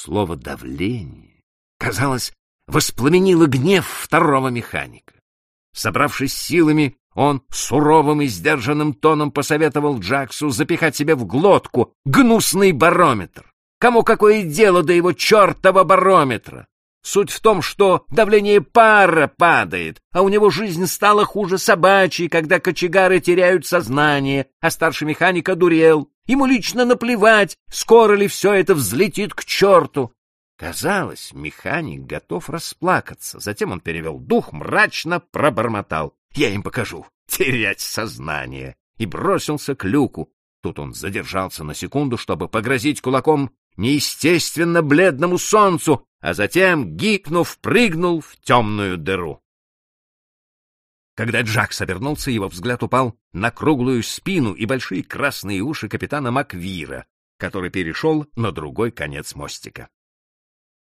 Слово «давление», казалось, воспламенило гнев второго механика. Собравшись силами, он суровым и сдержанным тоном посоветовал Джаксу запихать себе в глотку гнусный барометр. Кому какое дело до его чертова барометра? Суть в том, что давление пара падает, а у него жизнь стала хуже собачьей, когда кочегары теряют сознание, а старший механик одурел. Ему лично наплевать, скоро ли все это взлетит к черту. Казалось, механик готов расплакаться. Затем он перевел дух, мрачно пробормотал. «Я им покажу! Терять сознание!» И бросился к люку. Тут он задержался на секунду, чтобы погрозить кулаком неестественно бледному солнцу, а затем, гикнув, прыгнул в темную дыру. Когда Джакс обернулся, его взгляд упал на круглую спину и большие красные уши капитана Маквира, который перешел на другой конец мостика.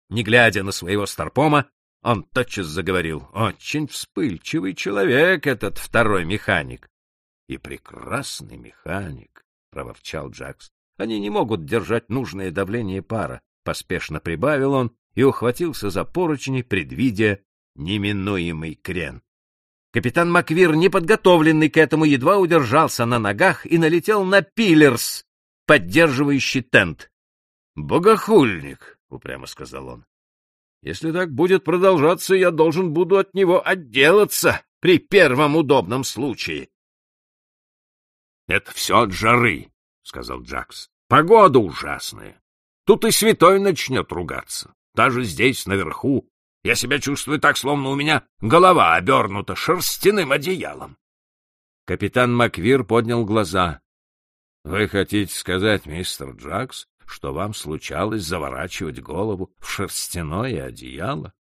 Не глядя на своего старпома, он тотчас заговорил. «Очень вспыльчивый человек этот второй механик». «И прекрасный механик», — проворчал Джакс. «Они не могут держать нужное давление пара», — поспешно прибавил он и ухватился за поручни, предвидя неминуемый крен. Капитан Маквир, неподготовленный к этому, едва удержался на ногах и налетел на пилерс, поддерживающий тент. «Богохульник!» — упрямо сказал он. — Если так будет продолжаться, я должен буду от него отделаться при первом удобном случае. — Это все от жары, — сказал Джакс. — Погода ужасная. Тут и святой начнет ругаться. Даже здесь, наверху, я себя чувствую так, словно у меня голова обернута шерстяным одеялом. Капитан Маквир поднял глаза. — Вы хотите сказать, мистер Джакс, что вам случалось заворачивать голову в шерстяное одеяло?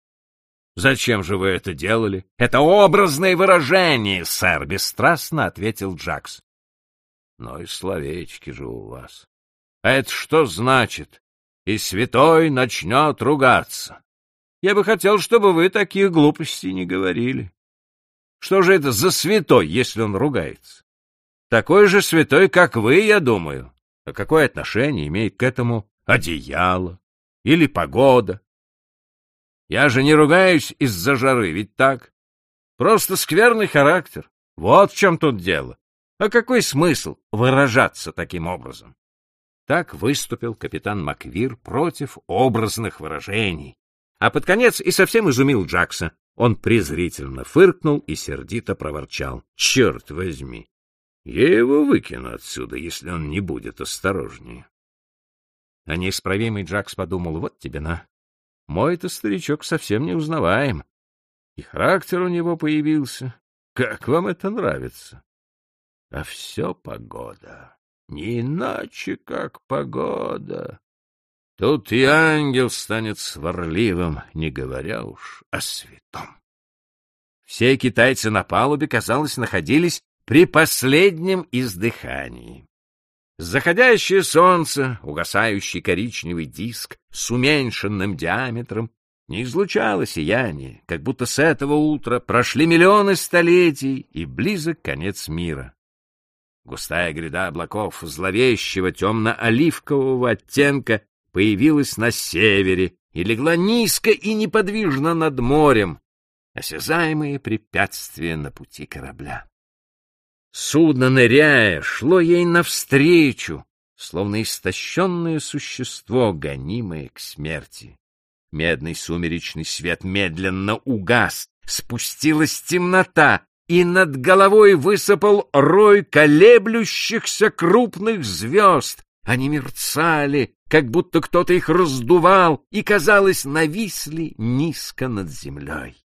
Зачем же вы это делали? Это образное выражение, сэр, бесстрастно ответил Джакс. Но и словечки же у вас. А это что значит? И святой начнет ругаться. Я бы хотел, чтобы вы таких глупостей не говорили. Что же это за святой, если он ругается? Такой же святой, как вы, я думаю. А какое отношение имеет к этому одеяло или погода? Я же не ругаюсь из-за жары, ведь так? Просто скверный характер. Вот в чем тут дело. А какой смысл выражаться таким образом? Так выступил капитан Маквир против образных выражений. А под конец и совсем изумил Джакса. Он презрительно фыркнул и сердито проворчал. «Черт возьми! Я его выкину отсюда, если он не будет осторожнее. А неисправимый Джакс подумал, вот тебе на. Мой-то старичок совсем не узнаваем. И характер у него появился. Как вам это нравится? А все погода. Не иначе, как погода. Тут и ангел станет сварливым, не говоря уж о святом. Все китайцы на палубе, казалось, находились при последнем издыхании. Заходящее солнце, угасающий коричневый диск с уменьшенным диаметром, не излучало сияние, как будто с этого утра прошли миллионы столетий и близок конец мира. Густая гряда облаков зловещего темно-оливкового оттенка появилась на севере и легла низко и неподвижно над морем, осязаемые препятствия на пути корабля. Судно, ныряя, шло ей навстречу, словно истощенное существо, гонимое к смерти. Медный сумеречный свет медленно угас, спустилась темнота, и над головой высыпал рой колеблющихся крупных звезд. Они мерцали, как будто кто-то их раздувал, и, казалось, нависли низко над землей.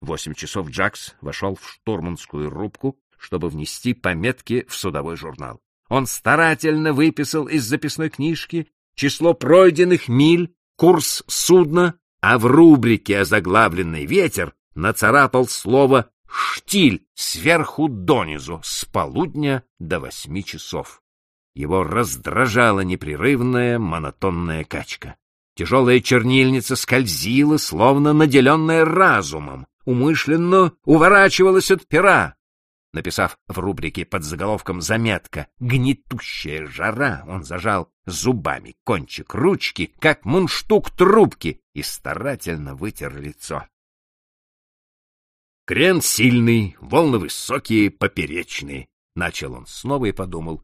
Восемь часов Джакс вошел в штурманскую рубку, чтобы внести пометки в судовой журнал. Он старательно выписал из записной книжки число пройденных миль, курс судна, а в рубрике озаглавленный ветер нацарапал слово «штиль» сверху донизу с полудня до восьми часов. Его раздражала непрерывная монотонная качка. Тяжелая чернильница скользила, словно наделенная разумом, умышленно уворачивалась от пера, Написав в рубрике под заголовком «Заметка. Гнетущая жара», он зажал зубами кончик ручки, как мунштук трубки, и старательно вытер лицо. Крен сильный, волны высокие, поперечные. Начал он снова и подумал.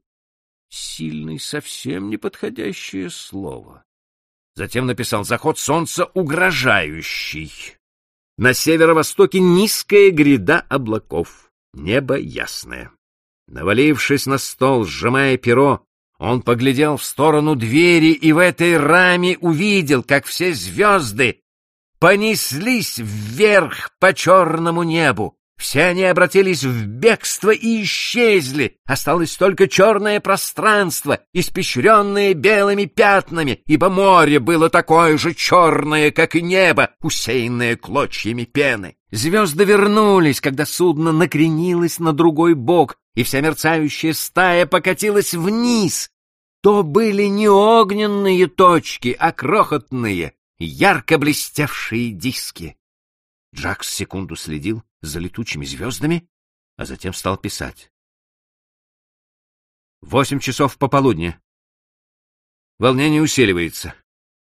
Сильный — совсем неподходящее слово. Затем написал заход солнца угрожающий. На северо-востоке низкая гряда облаков, небо ясное. Навалившись на стол, сжимая перо, он поглядел в сторону двери и в этой раме увидел, как все звезды понеслись вверх по черному небу. Все они обратились в бегство и исчезли. Осталось только черное пространство, испещренное белыми пятнами, ибо море было такое же черное, как и небо, усеянное клочьями пены. Звезды вернулись, когда судно накренилось на другой бок, и вся мерцающая стая покатилась вниз. То были не огненные точки, а крохотные, ярко блестевшие диски. Джакс секунду следил за летучими звездами, а затем стал писать. Восемь часов пополудни. Волнение усиливается.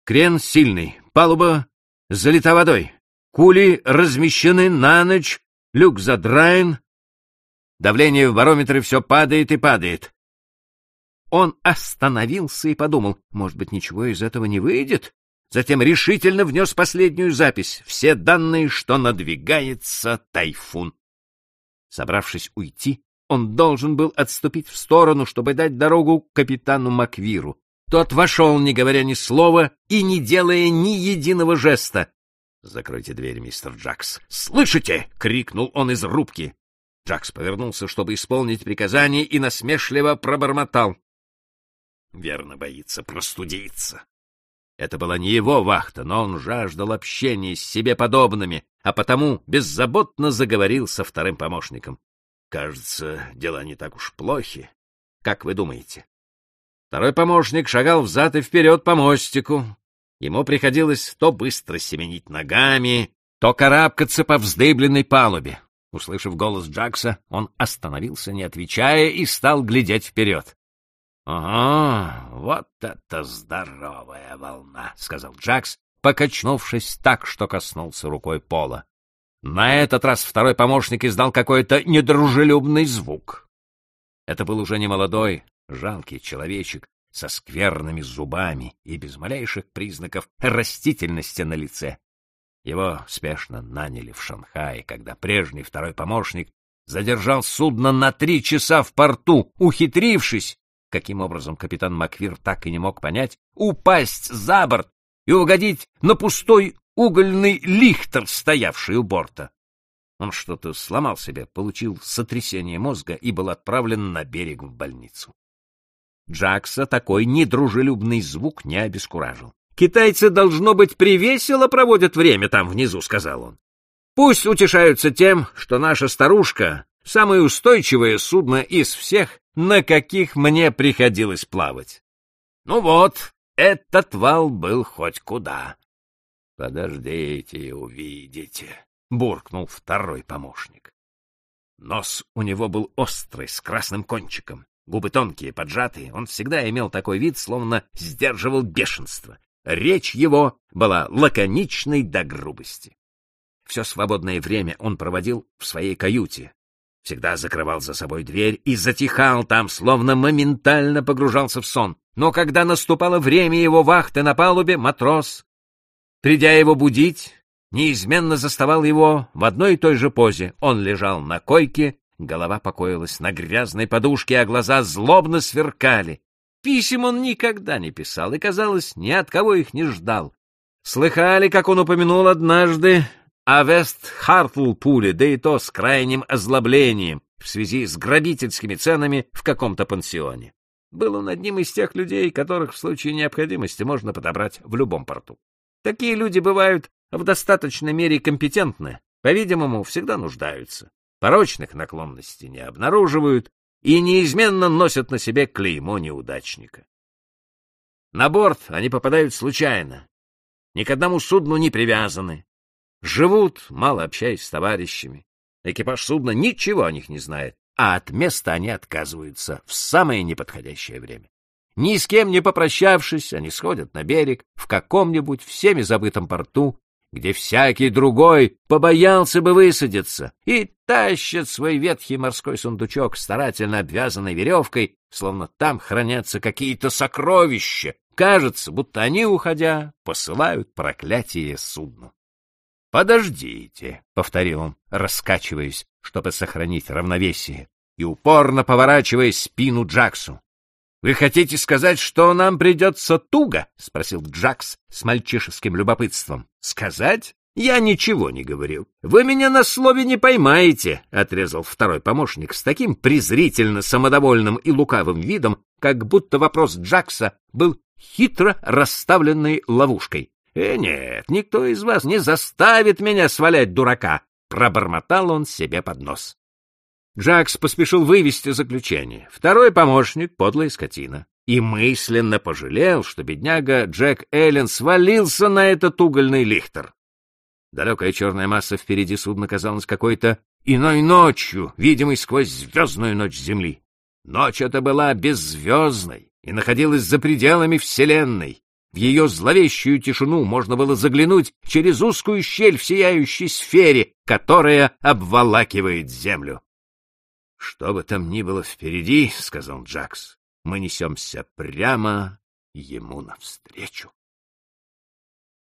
Крен сильный, палуба залита водой. Кули размещены на ночь, люк задраен. Давление в барометре все падает и падает. Он остановился и подумал, может быть, ничего из этого не выйдет? Затем решительно внес последнюю запись. Все данные, что надвигается тайфун. Собравшись уйти, он должен был отступить в сторону, чтобы дать дорогу капитану Маквиру. Тот вошел, не говоря ни слова и не делая ни единого жеста. «Закройте дверь, мистер Джакс!» «Слышите?» — крикнул он из рубки. Джакс повернулся, чтобы исполнить приказание, и насмешливо пробормотал. Верно боится простудиться. Это была не его вахта, но он жаждал общения с себе подобными, а потому беззаботно заговорил со вторым помощником. Кажется, дела не так уж плохи. Как вы думаете? Второй помощник шагал взад и вперед по мостику. Ему приходилось то быстро семенить ногами, то карабкаться по вздыбленной палубе. Услышав голос Джакса, он остановился, не отвечая, и стал глядеть вперед. «Ага, вот это здоровая волна!» — сказал Джакс, покачнувшись так, что коснулся рукой пола. На этот раз второй помощник издал какой-то недружелюбный звук. Это был уже не молодой, жалкий человечек со скверными зубами и без малейших признаков растительности на лице. Его спешно наняли в Шанхае, когда прежний второй помощник задержал судно на три часа в порту, ухитрившись каким образом капитан Маквир так и не мог понять, упасть за борт и угодить на пустой угольный лихтер, стоявший у борта. Он что-то сломал себе, получил сотрясение мозга и был отправлен на берег в больницу. Джакса такой недружелюбный звук не обескуражил. «Китайцы, должно быть, привесело проводят время там внизу», — сказал он. «Пусть утешаются тем, что наша старушка — самое устойчивое судно из всех, на каких мне приходилось плавать. Ну вот, этот вал был хоть куда. — Подождите и увидите, — буркнул второй помощник. Нос у него был острый, с красным кончиком, губы тонкие, поджатые. Он всегда имел такой вид, словно сдерживал бешенство. Речь его была лаконичной до грубости. Все свободное время он проводил в своей каюте, всегда закрывал за собой дверь и затихал там, словно моментально погружался в сон. Но когда наступало время его вахты на палубе, матрос, придя его будить, неизменно заставал его в одной и той же позе. Он лежал на койке, голова покоилась на грязной подушке, а глаза злобно сверкали. Писем он никогда не писал и, казалось, ни от кого их не ждал. Слыхали, как он упомянул однажды а Вест-Хартлпуле, да и то с крайним озлоблением в связи с грабительскими ценами в каком-то пансионе. Был он одним из тех людей, которых в случае необходимости можно подобрать в любом порту. Такие люди бывают в достаточной мере компетентны, по-видимому, всегда нуждаются, порочных наклонностей не обнаруживают и неизменно носят на себе клеймо неудачника. На борт они попадают случайно, ни к одному судну не привязаны, Живут, мало общаясь с товарищами. Экипаж судна ничего о них не знает. а от места они отказываются в самое неподходящее время. Ни с кем не попрощавшись, они сходят на берег в каком-нибудь всеми забытом порту, где всякий другой побоялся бы высадиться, и тащат свой ветхий морской сундучок, старательно обвязанный веревкой, словно там хранятся какие-то сокровища. Кажется, будто они, уходя, посылают проклятие судну. «Подождите», — повторил он, раскачиваясь, чтобы сохранить равновесие, и упорно поворачивая спину Джаксу. «Вы хотите сказать, что нам придется туго?» — спросил Джакс с мальчишеским любопытством. «Сказать? Я ничего не говорил. Вы меня на слове не поймаете», — отрезал второй помощник с таким презрительно самодовольным и лукавым видом, как будто вопрос Джакса был хитро расставленной ловушкой. «Э, нет, никто из вас не заставит меня свалять дурака!» — пробормотал он себе под нос. Джакс поспешил вывести заключение. Второй помощник — подлая скотина. И мысленно пожалел, что бедняга Джек Эллен свалился на этот угольный лихтер. Далекая черная масса впереди судна казалась какой-то иной ночью, видимой сквозь звездную ночь Земли. Ночь эта была беззвездной и находилась за пределами Вселенной. В ее зловещую тишину можно было заглянуть через узкую щель в сияющей сфере, которая обволакивает землю. — Что бы там ни было впереди, — сказал Джакс, — мы несемся прямо ему навстречу.